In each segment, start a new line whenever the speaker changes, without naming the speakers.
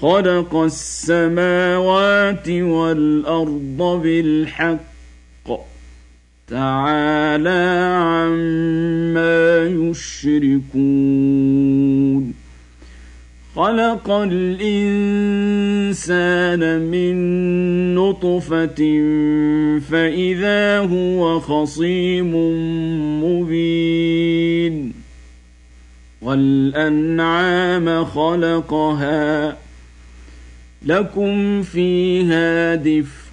خلق السماوات والأرض بالحق. تعالى عما يشركون. خلق الإنسان من نطفة فإذا هو خصيم مبين. والأنعام خلقها لكم فيها دفء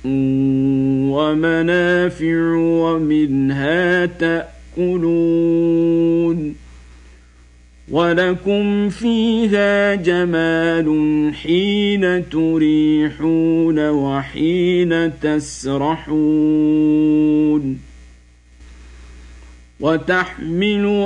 ومنافع ومنها تأكلون ولكم فيها جمال حين تريحون وحين تسرحون وتحمل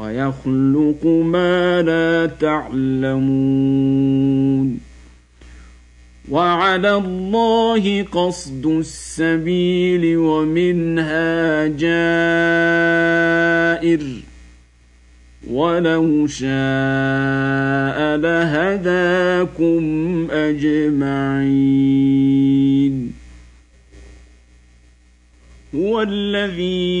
ويخلق ما لا تعلمون. وعلى الله قصد السبيل ومنها جائر. ولو شاء لهداكم أجمعين. هو الذي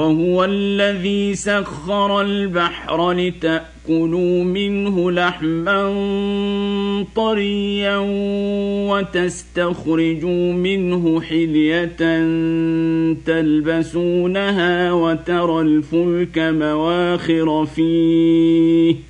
وهو الذي سخر البحر لتأكلوا منه لحما طريا وتستخرجوا منه حلية تلبسونها وترى الفلك مواخر فيه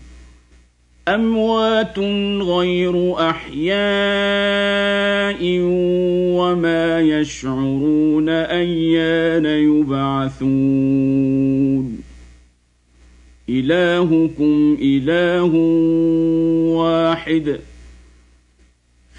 أموات غير أحياء وما يشعرون أيان يبعثون. إلهكم إله واحد.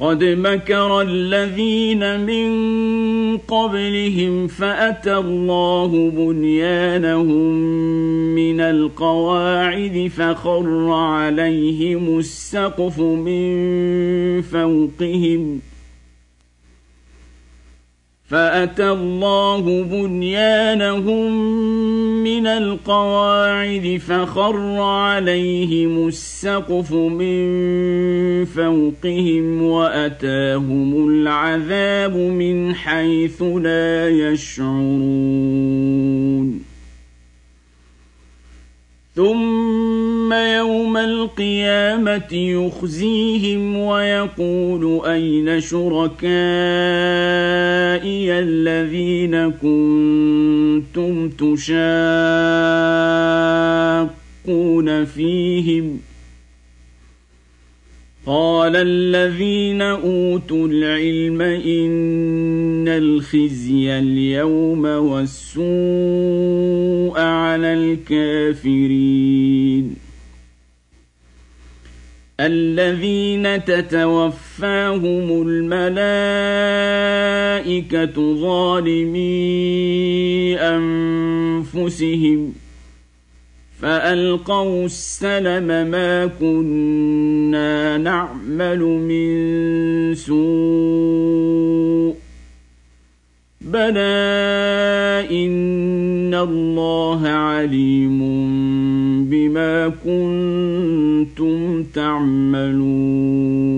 قد مكر الذين من قبلهم فأتى الله بنيانهم من القواعد فخر عليهم السقف من فوقهم فأتى الله بنيانهم من القواعد فخر عليهم السقف من فوقهم وأتاهم العذاب من حيث لا يشعرون. ثم يوم القيامه يخزيهم ويقول اين شركائي الذين كنتم تشاقون فيهم قال الذين أوتوا العلم إن الخزي اليوم والسوء على الكافرين. الذين تتوفاهم الملائكة ظالمي أنفسهم فألقوا السلم ما كنا نعمل من سوء بلى إن الله عليم بما كنتم تعملون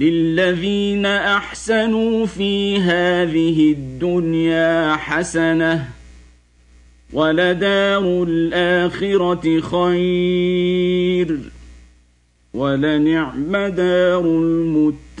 للذين احسنوا في هذه الدنيا حسنه ولدار الاخره خير ولنعم دار المتقين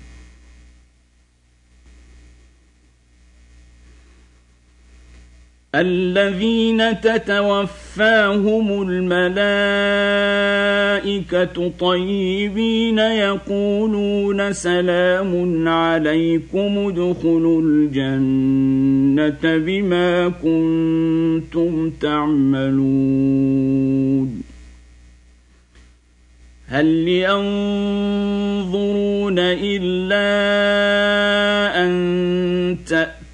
الذين تتوفاهم الملائكة طيبين يقولون سلام عليكم ادخلوا الجنة بما كنتم تعملون. هل ينظرون ان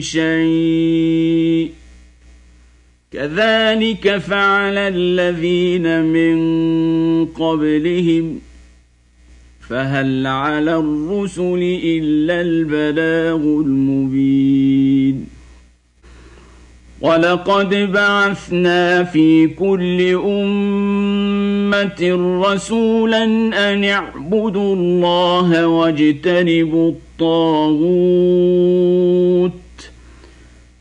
شيء. كذلك فعل الذين من قبلهم. فهل على الرسل إلا البلاغ المبين. ولقد بعثنا في كل امه رسولا ان اعبدوا الله واجتنبوا الطاغوت.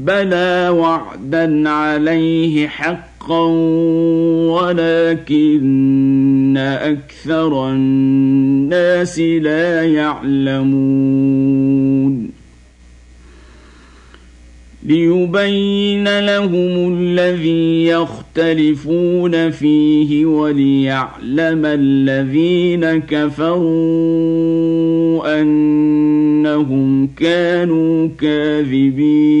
بلى وعدا عليه حقا ولكن أكثر الناس لا يعلمون ليبين لهم الذي يختلفون فيه وليعلم الذين كفروا أنهم كانوا كاذبين.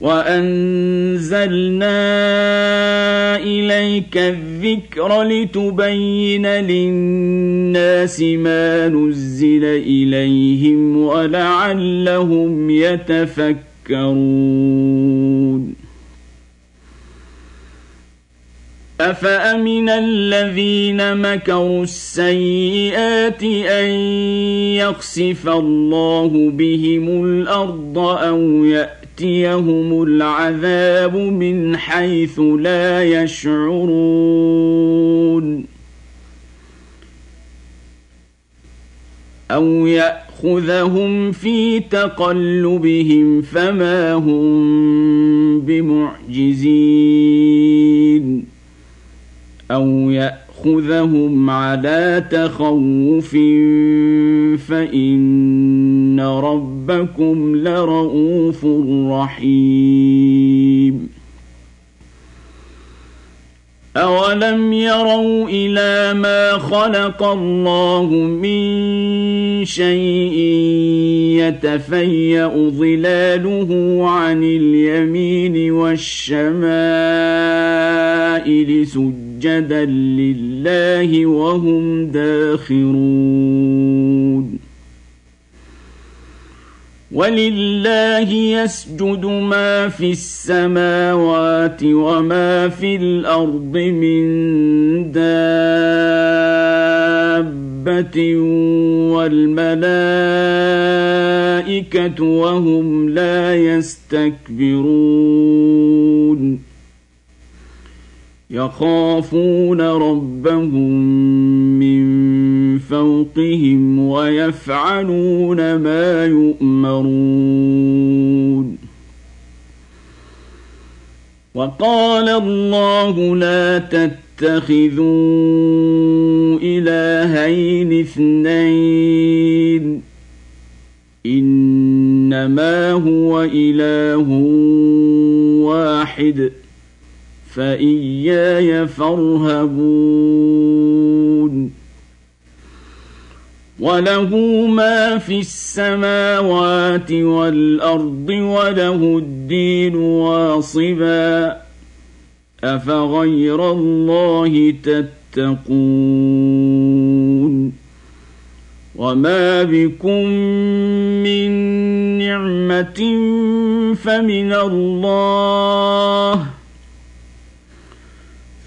وأنزلنا إليك الذكر لتبين للناس ما نزل إليهم ولعلهم يتفكرون. أفأمن الذين مكروا السيئات أن يخسف الله بهم الأرض أو يأتي يأتيهم العذاب من حيث لا يشعرون. أو يأخذهم في تقلبهم فما هم بمعجزين. أو ياخذهم على تخوف فإن ربكم لرؤوف رحيم. اولم يروا إلى ما خلق الله من شيء يتفيا ظلاله عن اليمين والشمائل سجدا لله وهم داخرون ولله يسجد ما في السماوات وما في الأرض من دابه والملائكه وهم لا يستكبرون يخافون ربهم من فوقهم ويفعلون ما يؤمرون. وقال الله لا تتخذوا إلهين اثنين. إنما هو إله واحد. فإياي فارهبون وله ما في السماوات والأرض وله الدين واصبا أفغير الله تتقون وما بكم من نعمة فمن الله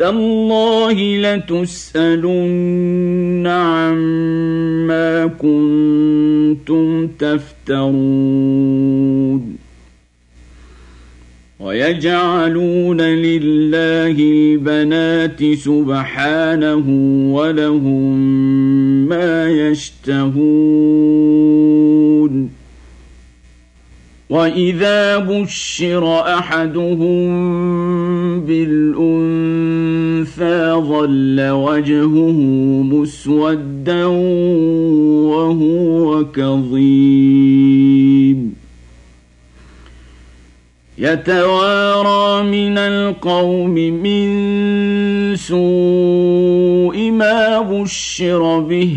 تالله لتسألن عما كنتم تفترون. ويجعلون لله البنات سبحانه ولهم ما يشتهون. واذا بشر احدهم بالأنثى ظل وجهه مسودا وهو كظيم. يتوارى من القوم من سوء ما بشر به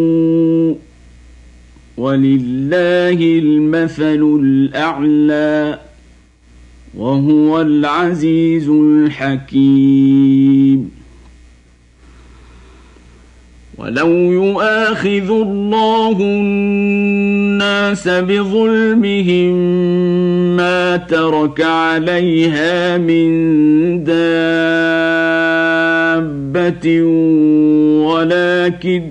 ولله المثل الاعلى وهو العزيز الحكيم ولو يؤاخذ الله الناس بظلمهم ما ترك عليها من دابه ولكن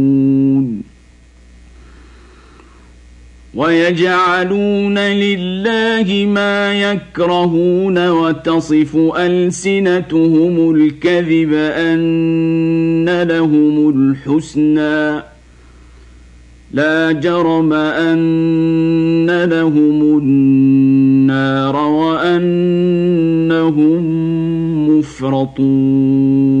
ويجعلون لله ما يكرهون وتصف ألسنتهم الكذب أن لهم الحسنى. لا جرم أن لهم النار وأنهم مفرطون.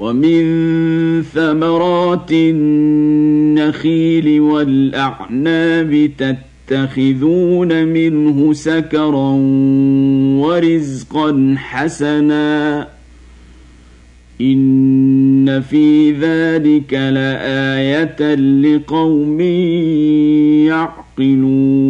ومن ثمرات النخيل والأعناب تتخذون منه سكرا ورزقا حسنا. إن في ذلك لآية لقوم يعقلون.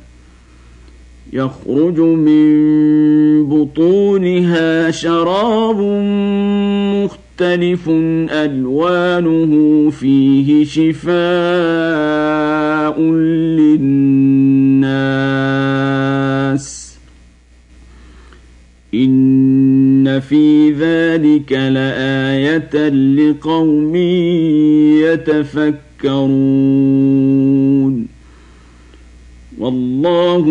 يخرج من بطونها شراب مختلف ألوانه فيه شفاء للناس إن في ذلك لآية لقوم يتفكرون والله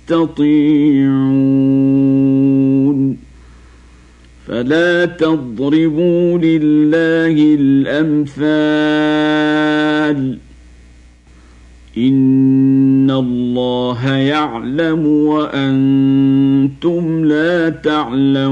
تستطيعون. فلا تضربوا لله الأمثال. إن الله يعلم وأنتم لا تعلمون.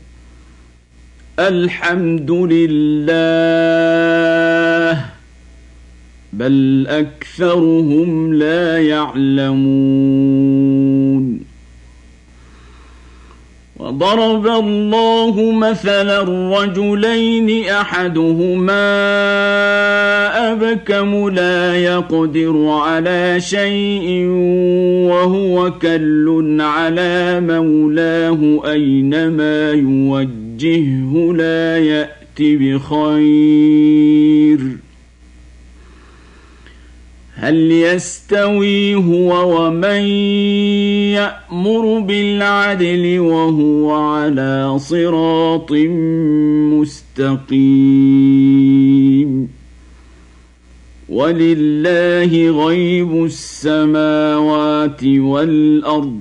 الحمد لله بل أكثرهم لا يعلمون. وضرب الله مثلا رجلين أحدهما أبكم لا يقدر على شيء وهو كل على مولاه أينما يوجه. وجهه لا يأت بخير. هل يستوي هو ومن يأمر بالعدل وهو على صراط مستقيم؟ ولله غيب السماوات والأرض.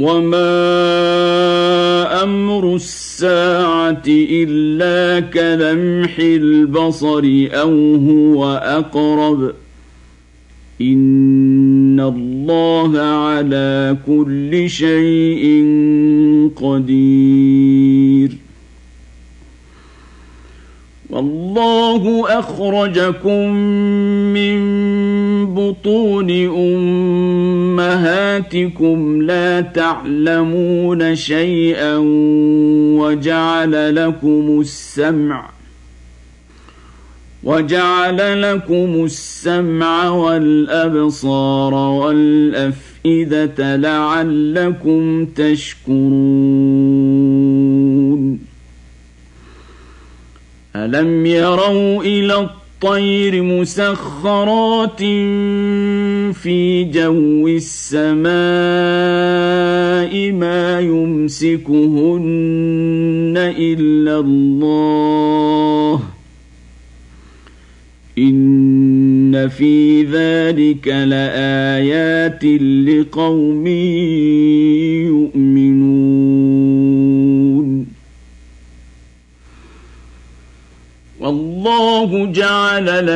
وما أمر الساعة الا كلمح البصر أو هو اقرب ان الله على كل شيء قدير والله اخرجكم من بطون أمهاتكم لا تعلمون شيئا وجعل لكم السمع وجعل لكم السمع والأبصار والأفئدة الافئده لعلكم تشكرون ألم يروا إلى الطير مسخرات في جو السماء ما يمسكهن إلا الله. إن في ذلك لآيات لقوم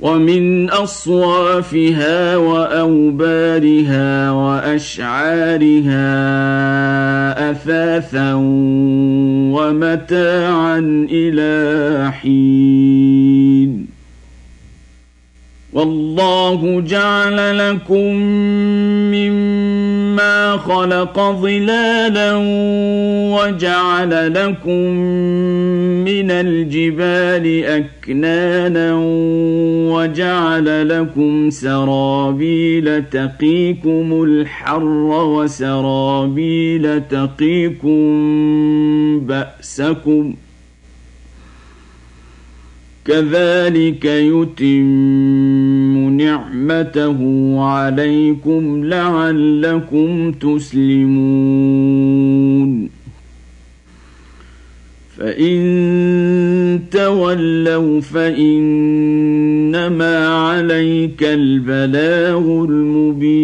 ومن أصوافها وأوبارها وأشعارها أثاثا ومتاعا إلى حين. والله جعل لكم مما خلق ظلالا وجعل لكم من الجبال اكنانا وجعل لكم سرابيل تقيكم الحر وسرابيل تقيكم باسكم ۖ كذلك يتم نعمته عليكم لعلكم تسلمون. فإن تولوا فإنما عليك البلاغ المبين.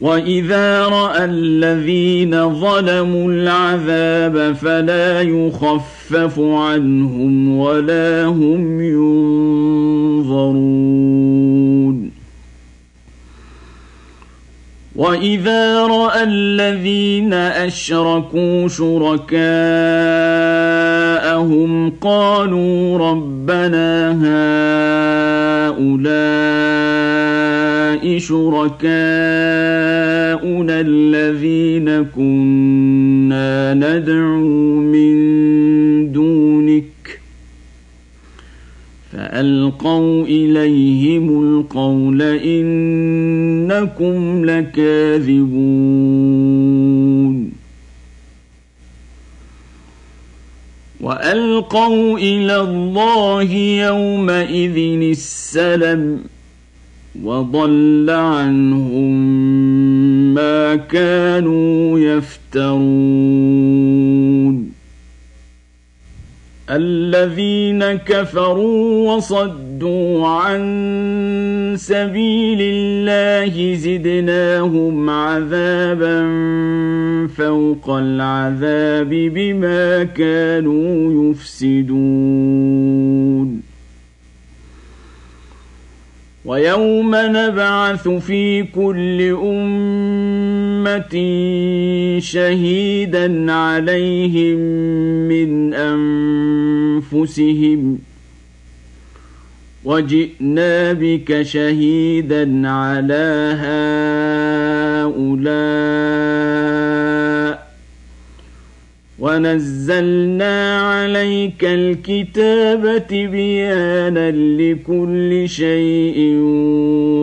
واذا راى الذين ظلموا العذاب فلا يخفف عنهم ولا هم ينظرون واذا راى الذين اشركوا شركاءهم قالوا ربنا هؤلاء شركاؤنا الذين كنا ندعو من دونك فالقوا اليهم القول انكم لكاذبون والقوا إلى الله يومئذ السلم وضل عنهم ما كانوا يفترون الذين كفروا وصدوا عن سبيل الله زدناهم عذابا فوق العذاب بما كانوا يفسدون. ويوم نبعث في كل أمة شهيدا عليهم من أنفسهم وجئنا بك شهيدا على هؤلاء ونزلنا عليك الكتاب تبيانا لكل شيء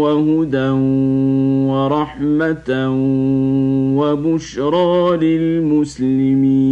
وهدى ورحمه وبشرى للمسلمين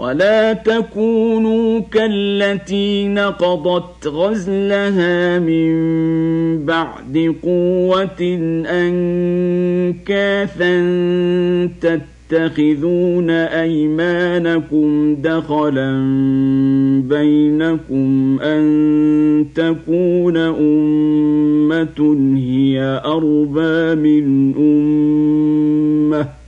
ولا تكونوا كالتي نقضت غزلها من بعد قوة أنكاثا تتخذون أيمانكم دخلا بينكم أن تكون أمة هي أربى من أمة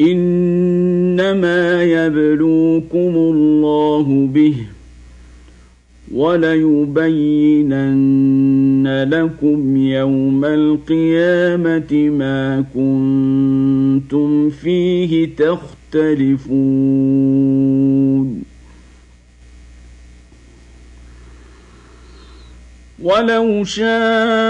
إنما يبلوكم الله به وليبينن لكم يوم القيامة ما كنتم فيه تختلفون. ولو شاء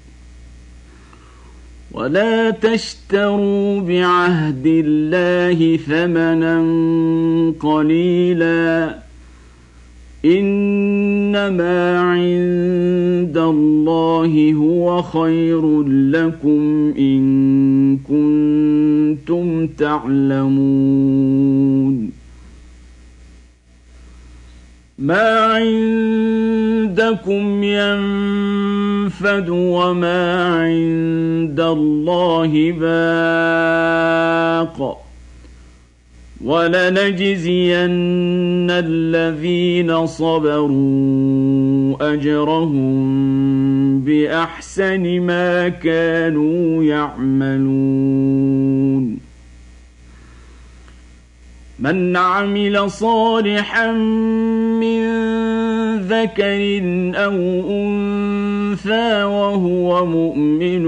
ولا تشتروا بعهد الله ثمنا قليلا. إنما عند الله هو خير لكم إن كنتم تعلمون. ما عندكم ينفد وما عند الله باق. ولنجزين الذين صبروا أجرهم بأحسن ما كانوا يعملون. من عمل صالحا من ذكر أو أنثى وهو مؤمن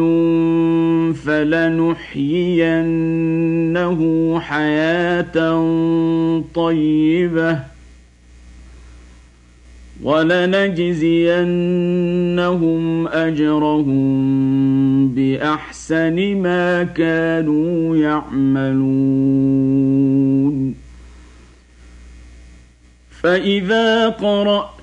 فلنحيينه حياة طيبة ولنجزينهم أجرهم بأحسن ما كانوا يعملون فإذا قرأت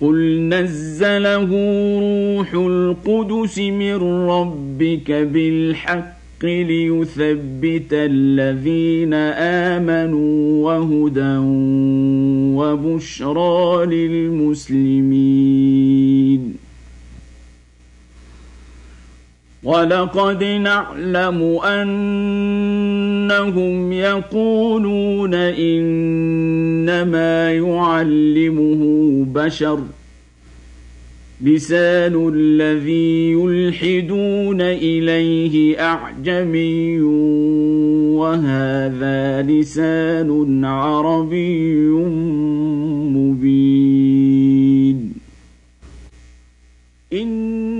قل نزله روح القدس من ربك بالحق ليثبت الذين امنوا وهدى وبشرى للمسلمين ولقد نعلم أنهم يقولون إنما يعلمه بشر لسان الذي يلحدون إليه أعجمي وهذا لسان عربي مبين. إن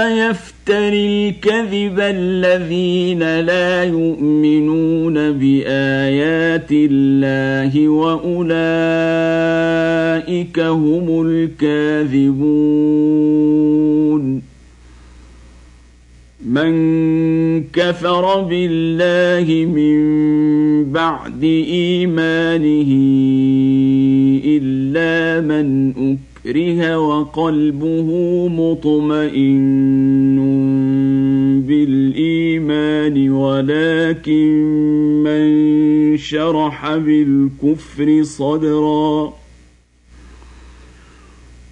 يفتري الكذب الذين لا يؤمنون بآيات الله وأولئك هم الكاذبون. من كفر بالله من بعد إيمانه إلا من أكبر أكره وقلبه مطمئن بالإيمان ولكن من شرح بالكفر صدرًا.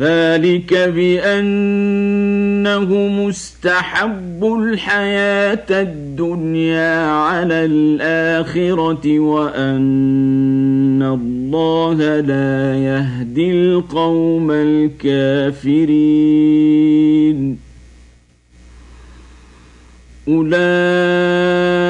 ذلك بأنه مستحب الحياة الدنيا على الآخرة وأن الله لا يهدي القوم الكافرين. أولئك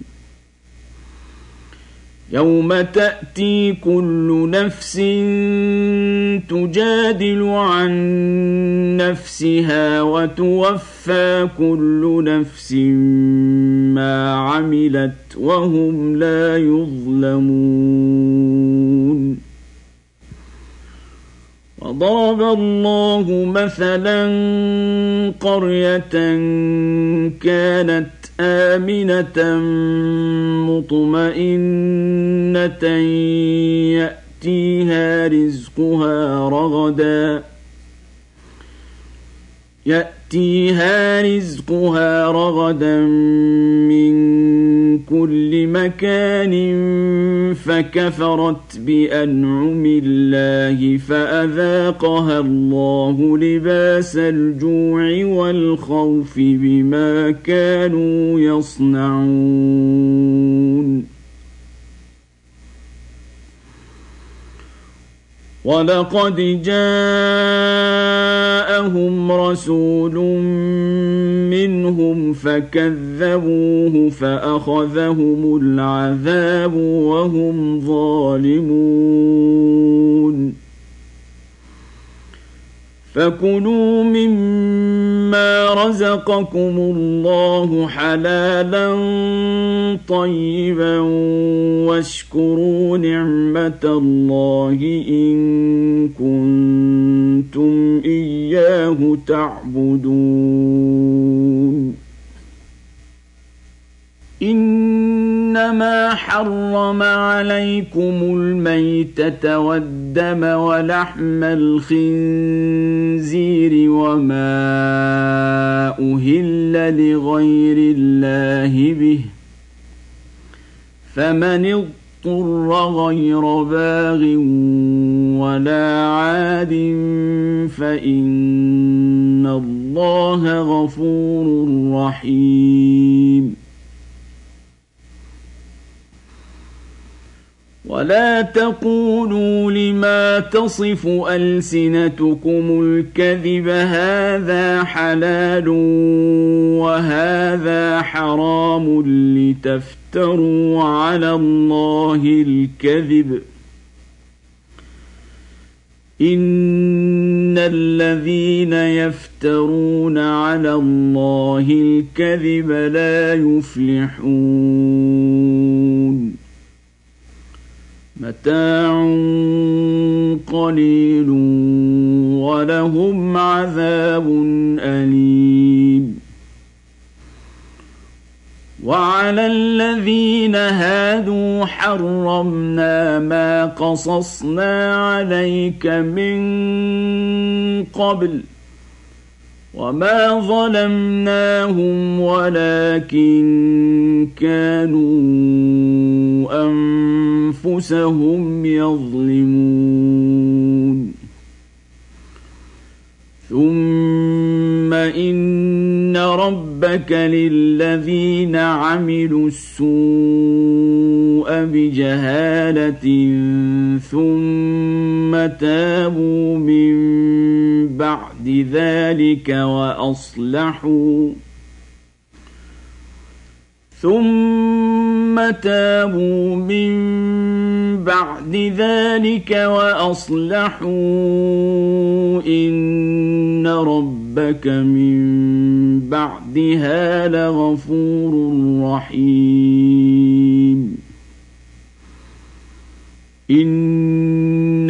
يوم تاتي كل نفس تجادل عن نفسها وتوفى كل نفس ما عملت وهم لا يظلمون. وضرب الله مثلا قريه كانت آمنة مطمئنة يأتيها رزقها رغدا. يأتيها رزقها رغدا من كل مكان فكفرت بأنعم الله فأذاقها الله لباس الجوع والخوف بما كانوا يصنعون. ولقد جاءهم رسول منهم فكذبوه فأخذهم العذاب وهم ظالمون. فكلوا مما رزقكم الله حلالا طيبا واشكروا نعمة الله إن كنتم إياه تعبدون. إنما حرم عليكم الميتة والدم ولحم الخنزير وما أهل لغير الله به. فمن اضطر غير باغ ولا عاد فان الله غفور رحيم ولا تقولوا لما تصف السنتكم الكذب هذا حلال وهذا حرام لتفتروا على الله الكذب ان الذين يفترون على الله الكذب لا يفلحون متاع قليل ولهم عذاب أليم. وعلى الذين هادوا حرمنا ما قصصنا عليك من قبل وما ظلمناهم ولكن كانوا انفسهم يظلمون ثم ان ربك للذين عملوا السوء بجهاله ثم تابوا من بعد ذلك وأصلحوا. ثم تابوا من بعد ذلك وأصلحوا. إن ربك من بعدها لغفور رحيم.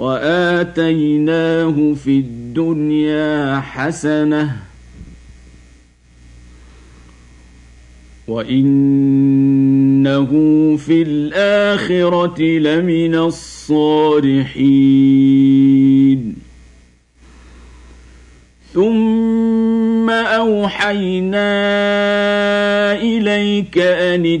وآتيناه في الدنيا حسنة وإنه في الآخرة لمن الصالحين. ثم أوحينا إليك أن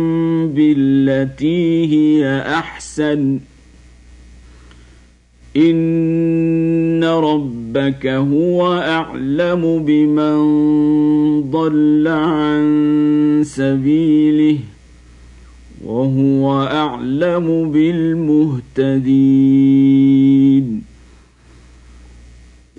بالتي هي أحسن. إن ربك هو أعلم بمن ضل عن سبيله وهو أعلم بالمهتدين.